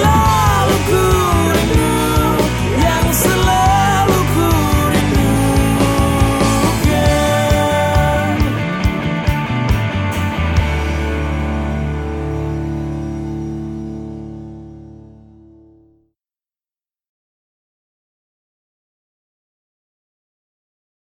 love.